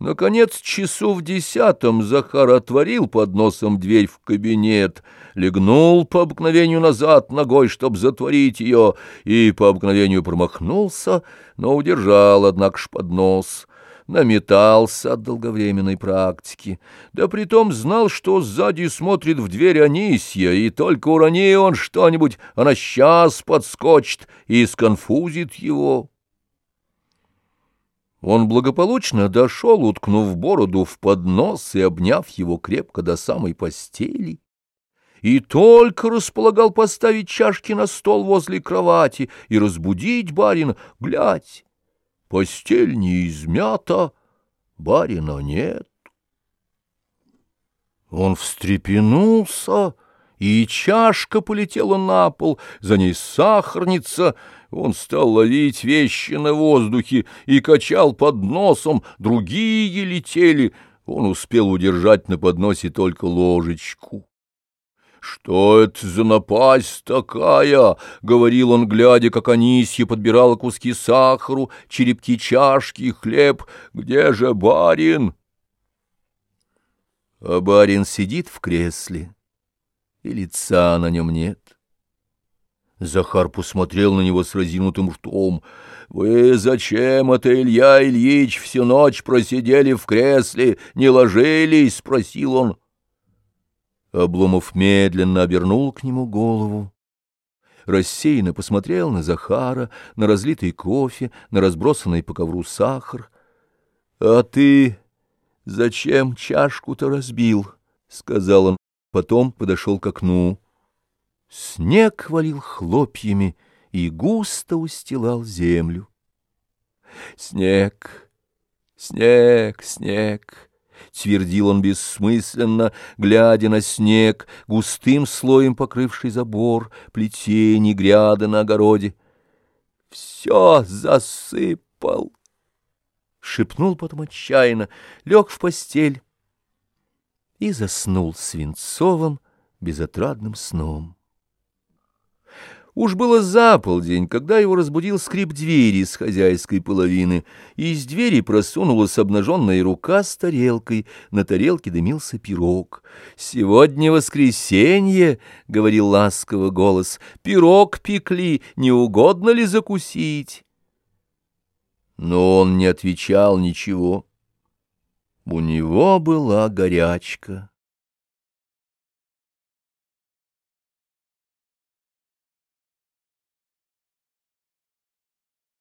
Наконец, часу в десятом Захар отворил под носом дверь в кабинет, легнул по обыкновению назад ногой, чтоб затворить ее, и по обыкновению промахнулся, но удержал, однако ж, под нос. Наметался от долговременной практики, да притом знал, что сзади смотрит в дверь Анисья, и только урони он что-нибудь, она сейчас подскочит и сконфузит его. Он благополучно дошел, уткнув бороду в поднос и обняв его крепко до самой постели, и только располагал поставить чашки на стол возле кровати и разбудить барина, глядь, постель не измята, барина нет. Он встрепенулся, и чашка полетела на пол, за ней сахарница. Он стал ловить вещи на воздухе и качал под носом, другие летели. Он успел удержать на подносе только ложечку. «Что это за напасть такая?» — говорил он, глядя, как Анисья подбирала куски сахару, черепки чашки хлеб. «Где же барин?» А барин сидит в кресле и лица на нем нет. Захар посмотрел на него с разинутым ртом. «Вы зачем это, Илья Ильич, всю ночь просидели в кресле, не ложились?» — спросил он. Обломов медленно обернул к нему голову. Рассеянно посмотрел на Захара, на разлитый кофе, на разбросанный по ковру сахар. — А ты зачем чашку-то разбил? — сказал он. Потом подошел к окну. Снег валил хлопьями и густо устилал землю. Снег, снег, снег, твердил он бессмысленно, глядя на снег, густым слоем покрывший забор, плетень и гряды на огороде. Все засыпал. Шепнул потом отчаянно, лег в постель и заснул свинцовым, безотрадным сном. Уж было за полдень, когда его разбудил скрип двери с хозяйской половины, и из двери просунулась обнаженная рука с тарелкой, на тарелке дымился пирог. «Сегодня воскресенье», — говорил ласково голос, — «пирог пекли, не угодно ли закусить?» Но он не отвечал ничего. У него была горячка.